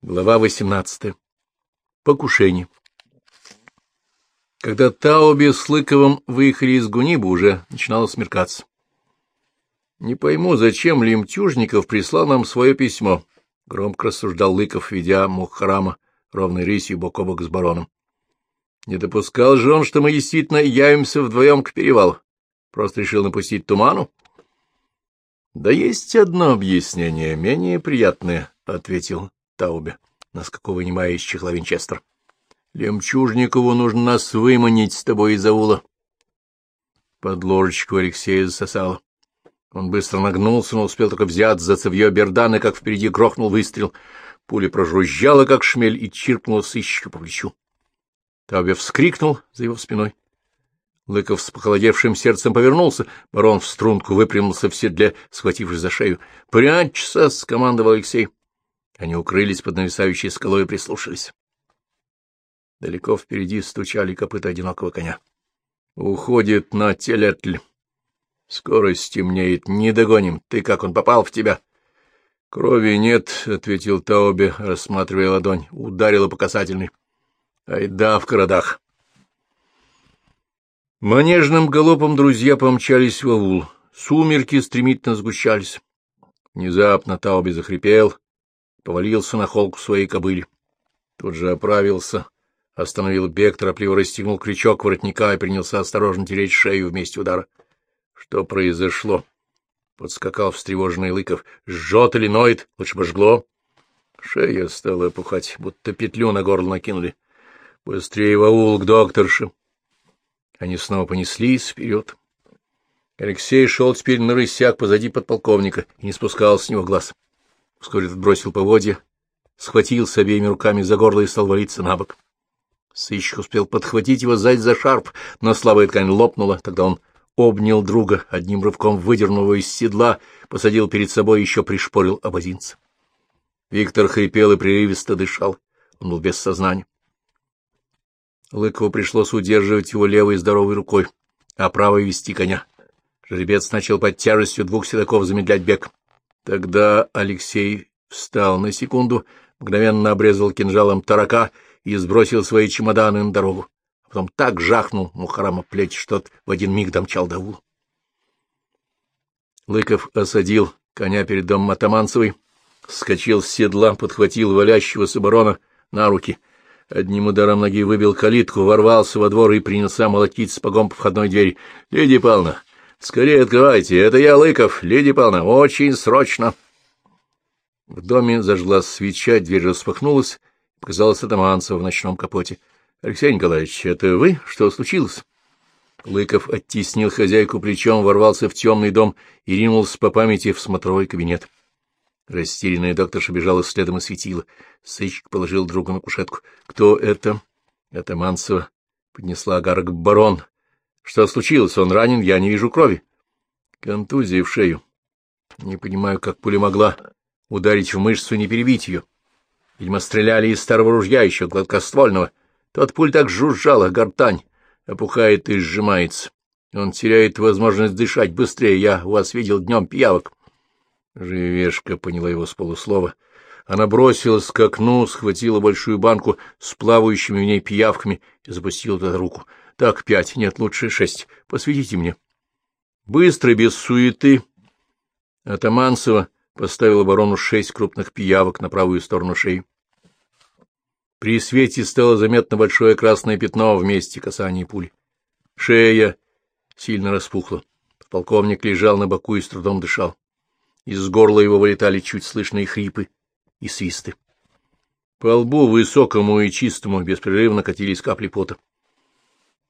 Глава 18. Покушение. Когда Тауби с Лыковым выехали из Гуниба, уже начинало смеркаться. «Не пойму, зачем Лемтюжников прислал нам свое письмо», — громко рассуждал Лыков, ведя Мухарама ровной рысью бок о бок с бароном. «Не допускал же он, что мы действительно явимся вдвоем к перевалу. Просто решил напустить туману?» «Да есть одно объяснение, менее приятное», — ответил Таубе, насколько вынимая из чехла Винчестер. — Лемчужникову нужно нас выманить с тобой из аула. Под ложечку Алексея засосало. Он быстро нагнулся, но успел только взять за цевье Бердана, как впереди грохнул выстрел. Пуля прожужжала, как шмель, и чиркнула сыщика по плечу. Таубе вскрикнул за его спиной. Лыков с похолодевшим сердцем повернулся, барон в струнку выпрямился в седле, схватившись за шею. «Прячься!» — скомандовал Алексей. Они укрылись под нависающей скалой и прислушались. Далеко впереди стучали копыта одинокого коня. Уходит на телетль. Скоро стемнеет, не догоним. Ты как, он попал в тебя? — Крови нет, — ответил Таоби, рассматривая ладонь. Ударила по касательной. — Айда в городах. Манежным галопом друзья помчались в аул. Сумерки стремительно сгущались. Внезапно Тауби захрипел, повалился на холку своей кобыли. Тут же оправился, остановил бег, торопливо расстегнул крючок воротника и принялся осторожно тереть шею вместе удара. Что произошло? Подскакал встревоженный Лыков. Жжет или ноет? Лучше бы жгло. Шея стала опухать, будто петлю на горло накинули. Быстрее в аул к докторше. Они снова понеслись вперед. Алексей шел теперь на рысяк позади подполковника и не спускал с него глаз. Вскоре тот бросил поводья, схватился обеими руками за горло и стал валиться на бок. Сыщик успел подхватить его сзади за шарп, но слабая ткань лопнула. Тогда он обнял друга, одним рывком выдернул его из седла, посадил перед собой и еще пришпорил обозинца. Виктор хрипел и прерывисто дышал. Он был без сознания. Лыкову пришлось удерживать его левой здоровой рукой, а правой вести коня. Жеребец начал под тяжестью двух седаков замедлять бег. Тогда Алексей встал на секунду, мгновенно обрезал кинжалом тарака и сбросил свои чемоданы на дорогу. А потом так жахнул Мухарама плеч, что в один миг домчал до. Лыков осадил коня перед домом Атаманцевой, скочил с седла, подхватил валящегося барона на руки. Одним ударом ноги выбил калитку, ворвался во двор и принялся молотить сапогом по входной двери. — Лидия Павловна, Скорее открывайте, это я, Лыков, Лидия Павловна, очень срочно. В доме зажгла свеча, дверь распахнулась, показалась Атаманцева в ночном капоте. — Алексей Николаевич, это вы? Что случилось? Лыков оттеснил хозяйку плечом, ворвался в темный дом и ринулся по памяти в смотровой кабинет. Растерянная докторша бежала следом и светила. Сыщик положил друга на кушетку. — Кто это? — Атаманцева. Поднесла агарок барон. Что случилось? Он ранен, я не вижу крови. Контузия в шею. Не понимаю, как пуля могла ударить в мышцу и не перебить ее. Видимо, стреляли из старого ружья, еще гладкоствольного. Тот пуль так жужжала, гортань опухает и сжимается. Он теряет возможность дышать быстрее. Я у вас видел днем пиявок. Живешка поняла его с полуслова. Она бросилась к окну, схватила большую банку с плавающими в ней пиявками и запустила туда руку. Так, пять, нет, лучше шесть. Посветите мне. Быстро, без суеты. Атаманцева поставила барону шесть крупных пиявок на правую сторону шеи. При свете стало заметно большое красное пятно в месте касания пули. Шея сильно распухла. Полковник лежал на боку и с трудом дышал. Из горла его вылетали чуть слышные хрипы и свисты. По лбу высокому и чистому беспрерывно катились капли пота.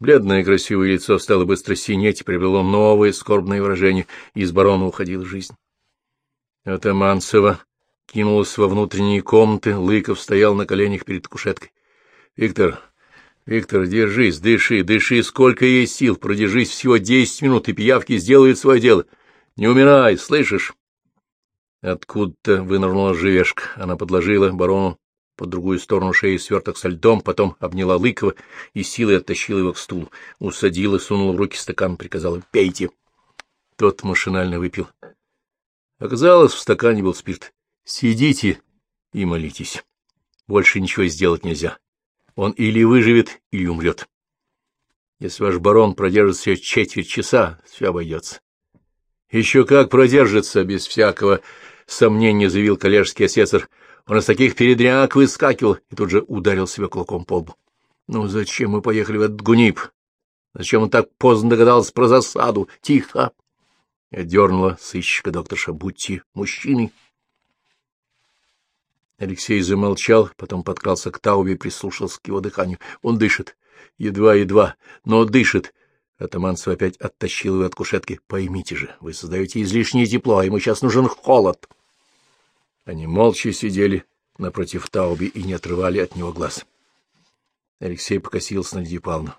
Бледное красивое лицо стало быстро синеть и приобрело новое скорбное выражение, и из барона уходила жизнь. Атаманцева кинулась во внутренние комнаты, Лыков стоял на коленях перед кушеткой. — Виктор, Виктор, держись, дыши, дыши, сколько есть сил, продержись всего десять минут, и пиявки сделают свое дело. Не умирай, слышишь? Откуда-то вынырнула живешка. Она подложила барону по другую сторону шеи сверток со льдом, потом обняла Лыкова и силой оттащила его к стулу. Усадила, сунула в руки стакан, приказала «пейте». Тот машинально выпил. Оказалось, в стакане был спирт. «Сидите и молитесь». больше ничего сделать нельзя. Он или выживет, или умрет. Если ваш барон продержится четверть часа, все обойдется. Еще как продержится, без всякого сомнения, заявил коллежский асессор. Он из таких передряг выскакивал и тут же ударил себя кулаком по лбу. Ну, зачем мы поехали в этот гунип? Зачем он так поздно догадался про засаду? Тихо! Я дернула сыщика докторша. Будьте мужчиной. Алексей замолчал, потом подкрался к Таубе и прислушался к его дыханию. Он дышит. Едва-едва, но дышит. Атаманцев опять оттащил его от кушетки. Поймите же, вы создаете излишнее тепло, а ему сейчас нужен холод. Они молча сидели напротив Тауби и не отрывали от него глаз. Алексей покосился на Лидию Павловну.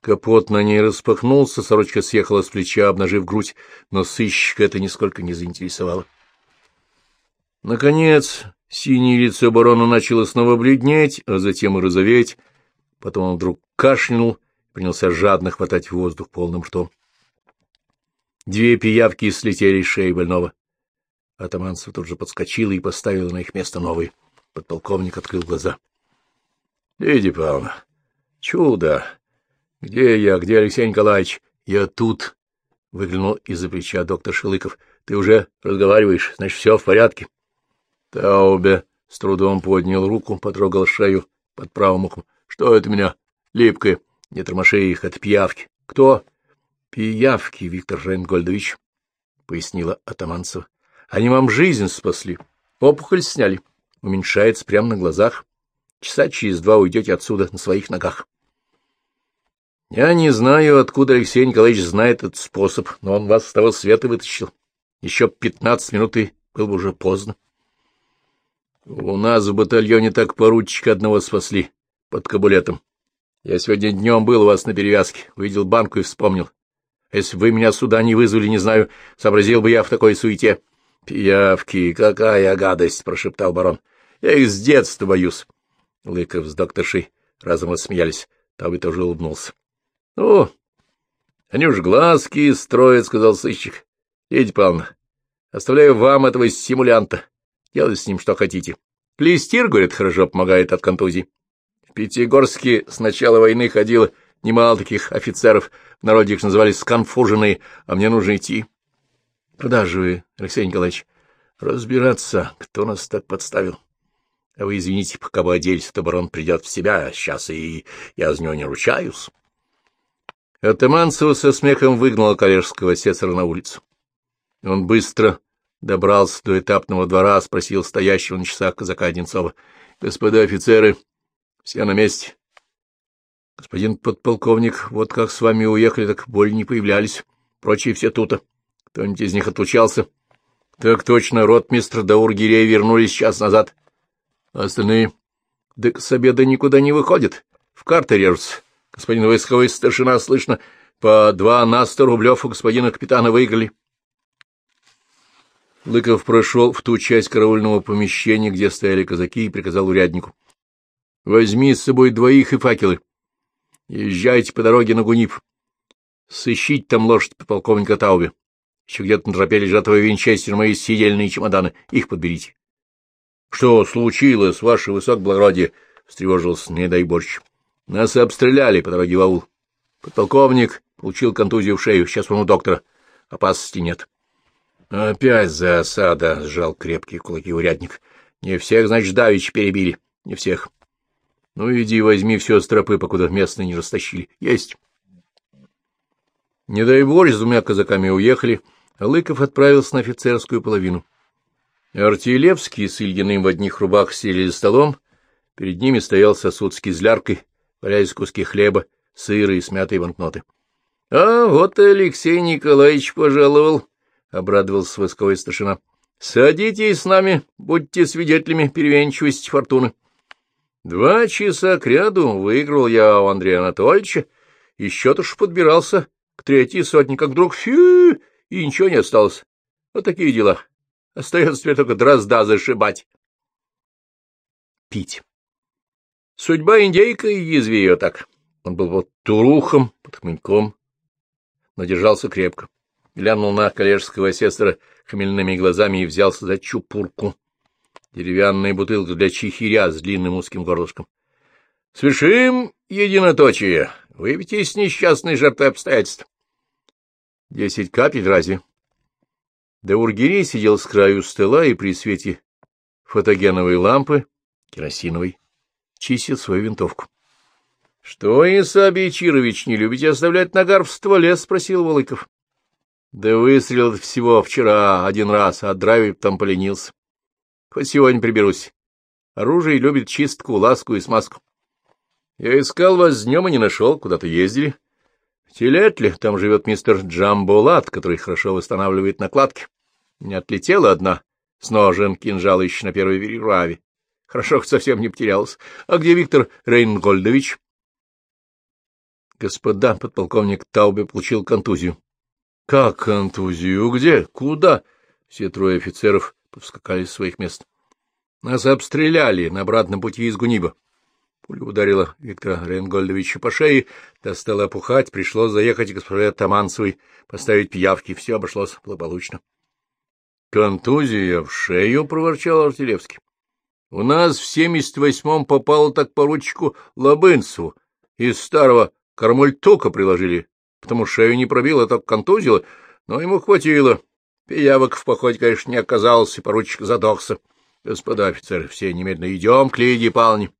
Капот на ней распахнулся, сорочка съехала с плеча, обнажив грудь, но сыщика это нисколько не заинтересовало. Наконец, синее лицо барона начало снова бледнеть, а затем и розоветь. Потом он вдруг кашлянул принялся жадно хватать воздух полным ртом. Две пиявки слетели с шеи больного. Атаманцев тут же подскочила и поставила на их место новые. Подполковник открыл глаза. — Лидия Павловна, чудо! Где я? Где Алексей Николаевич? — Я тут! — выглянул из-за плеча доктор Шилыков. — Ты уже разговариваешь, значит, все в порядке. Таубе с трудом поднял руку, потрогал шею под правым ухом. — Что это меня? Липкое. Не тормоши их, это пиявки. — Кто? — Пиявки, Виктор Рейнгольдович, — пояснила Атаманцева. Они вам жизнь спасли, опухоль сняли, уменьшается прямо на глазах. Часа через два уйдете отсюда на своих ногах. Я не знаю, откуда Алексей Николаевич знает этот способ, но он вас с того света вытащил. Еще пятнадцать минут и было бы уже поздно. У нас в батальоне так поручика одного спасли под кабулетом. Я сегодня днем был у вас на перевязке, увидел банку и вспомнил. Если бы вы меня сюда не вызвали, не знаю, сообразил бы я в такой суете. — Пиявки, какая гадость! — прошептал барон. — Я их с детства боюсь. Лыков с докторшей разом отсмеялись. Тавы тоже улыбнулся. — Ну, они уж глазки строят, — сказал сыщик. — Лидия Павловна, оставляю вам этого симулянта. Делайте с ним что хотите. Клестир, говорят, хорошо помогает от контузии. В Пятигорске с начала войны ходило немало таких офицеров. В народе их называли сконфуженные, а мне нужно идти. Же вы, Алексей Николаевич? Разбираться, кто нас так подставил. А вы извините, пока бы оделись, то барон придет в себя, сейчас и я за него не ручаюсь. Атаманцева со смехом выгнала коллежского сесара на улицу. Он быстро добрался до этапного двора, спросил стоящего на часах казака Одинцова. — Господа офицеры, все на месте. — Господин подполковник, вот как с вами уехали, так более не появлялись. Прочие все тута. Кто-нибудь из них отлучался? — Так точно, ротмистр да Ургирей вернулись час назад. А остальные? — Да с обеда никуда не выходят. В карты режутся. Господин войсковой старшина, слышно, по два на сто рублев у господина капитана выиграли. Лыков прошел в ту часть караульного помещения, где стояли казаки, и приказал уряднику. — Возьми с собой двоих и факелы. Езжайте по дороге на Гунип. Сыщите там лошадь полковника Таубе. Еще где-то на тропе лежат твои винчестер, мои сидельные чемоданы. Их подберите. — Что случилось, ваше высокоблагородие? — встревожился, не дай борщ. — Нас обстреляли по дороге в аул. Подполковник получил контузию в шею, сейчас он у доктора. Опасности нет. — Опять засада, — сжал крепкие кулаки урядник. — Не всех, значит, давич перебили. Не всех. — Ну, иди возьми все с тропы, покуда местные не растащили. Есть. Не дай боже, с двумя казаками уехали, Лыков отправился на офицерскую половину. Артилевский с Ильиным в одних рубах сели за столом, перед ними стоял сосуд с кизляркой, валяясь куски хлеба, сыра и смятые банкноты. — А вот и Алексей Николаевич пожаловал, — обрадовался войсковой старшина. — Садитесь с нами, будьте свидетелями перевенчивости фортуны. Два часа кряду выиграл я у Андрея Анатольевича, и счет уж подбирался к третьей сотне, как вдруг фью, и ничего не осталось. Вот такие дела. Остается теперь только дрозда зашибать. Пить. Судьба индейка и язви ее так. Он был вот турухом, под хмыньком, но держался крепко. Глянул на коллежского асессора хмельными глазами и взялся за чупурку. деревянная бутылка для чехиря с длинным узким горлышком. — Свершим единоточие. Выпейте с несчастной жертвой обстоятельств. — Десять капель разве? Даургирей сидел с краю стола и при свете фотогеновой лампы, керосиновой, чистил свою винтовку. — Что, Исаби Чирович, не любите оставлять нагар в стволе? — спросил Волыков. — Да выстрелил всего вчера один раз, а драйвер там поленился. Хоть сегодня приберусь. Оружие любит чистку, ласку и смазку. Я искал вас днем и не нашел, куда-то ездили. В Телетле там живет мистер Джамбулат, который хорошо восстанавливает накладки. Не отлетела одна с ножен кинжала еще на первой переправе. Хорошо, совсем не потерялся. А где Виктор Рейнгольдович? Господа, подполковник Таубе получил контузию. — Как контузию? Где? Куда? Все трое офицеров повскакали с своих мест. Нас обстреляли на обратном пути из Гуниба. Пуля ударила Виктора Рейнгольдовича по шее, та стала опухать, пришлось заехать к госпоже Таманцевой, поставить пиявки, все обошлось благополучно. — Контузия в шею, — проворчал Артилевский. — У нас в семьдесят восьмом попало так поручику Лобынцеву. Из старого кармультука приложили, потому шею не пробило, так контузило, но ему хватило. Пиявок в походе, конечно, не оказалось, и поручик задохся. Господа офицеры, все немедленно идем к Лидии Павловне.